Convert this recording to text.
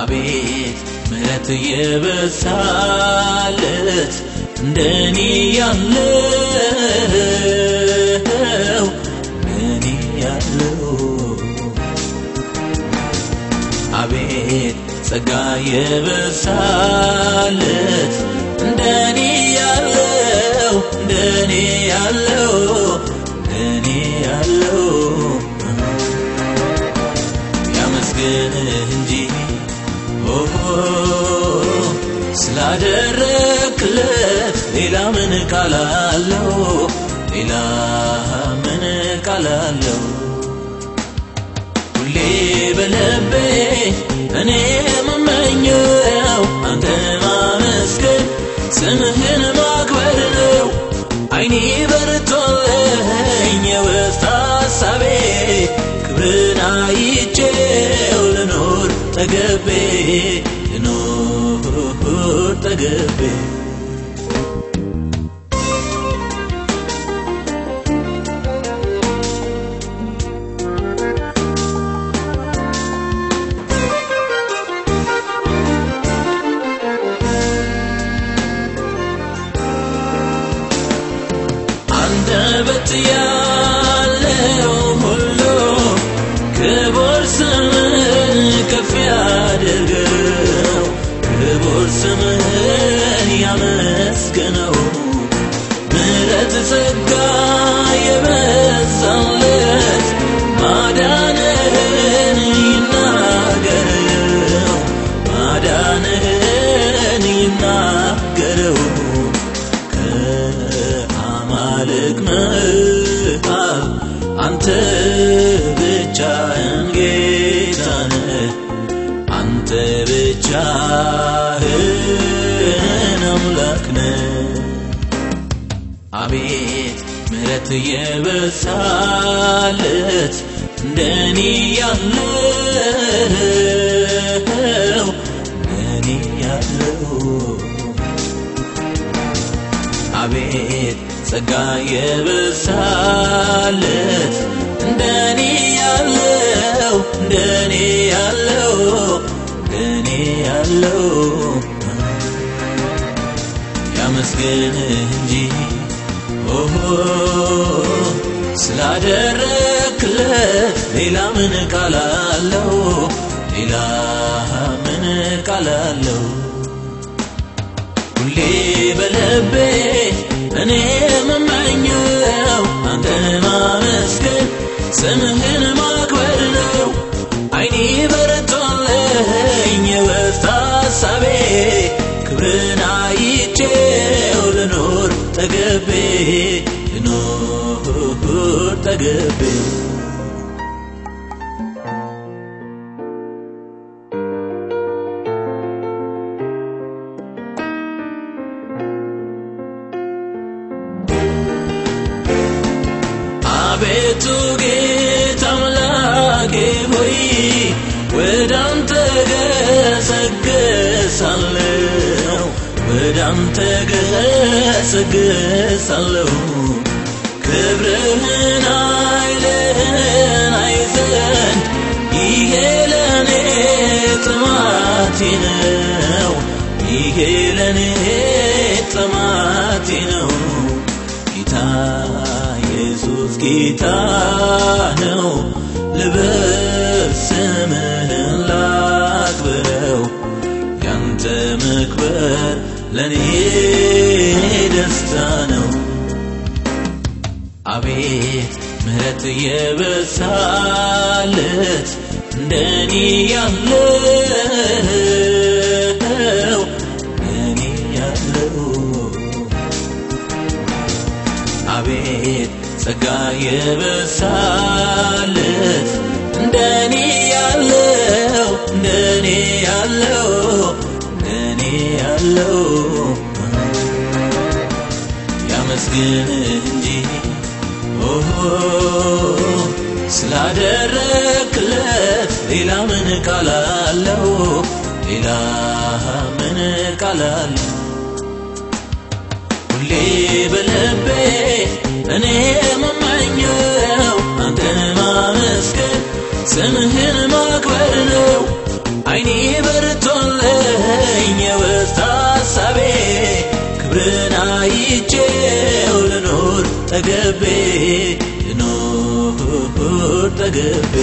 አቤት ምሕረት የበዛለት እንደኔ ያለው እንደኔ ያለው። አቤት ጸጋ የበዛለት እንደኔ ስላደረክለት ሌላ ምን ቃል አለው? ሌላ ምን ቃል አለው? ሁሌ በልቤ እኔ የምመኘው አንተ ማመስገን ስምህን ማክበር ነው። አይኔ በርቶልኝ የውስጥ ሐሳቤ ክብርን አይቼው ጠገቤ ልኖር ጠገቤ ምሕረት ጸጋ የበዛለት ማዳንህን ይናገረው፣ አንተ ብቻህን ምሕረት የበዛለት እንደኔ ያለው እንደኔ ያለው። አቤት ጸጋ የበዛለት እንደኔ ያለው እንደኔ ያለው እንደኔ ያለው። ያመስግንህ እንጂ ስላደረክለት ሌላ ምን ቃል አለው? ሌላ ምን ቃል? ሁሌ በልቤ እኔ ጠገቤ ልኖር ጠገቤ አቤቱ ጌታ አምላኬ ሆይ ወደ አንተ ወደ አንተ ገሰግሳለሁ። ክብርህን ኃይልህን አይ ዘንድ ይሄ ለእኔ ጥማቴ ነው፣ ይሄ ለእኔ ጥማቴ ነው። ጌታ ኢየሱስ ጌታ ነው። ልበል ስምህን ያንተ መክበር ለእኔ ደስታ ነው። አቤት ምሕረት የበዛለት እንደኔ ያለው እንደኔ ያለው አቤት ጸጋ የበዛለት እንደኔ ያለው እንደኔ ያለው ያለው ያመስግንህ እንጂ ስላደረክለት ሌላ ምን ቃል አለው? ሌላ ምን ቃል? ሁሌ በልቤ እኔ የምመኘው አንተን ማመስገን ስምህን ክብርን አይቼው ልኖር ጠገቤ ልኖር ጠገቤ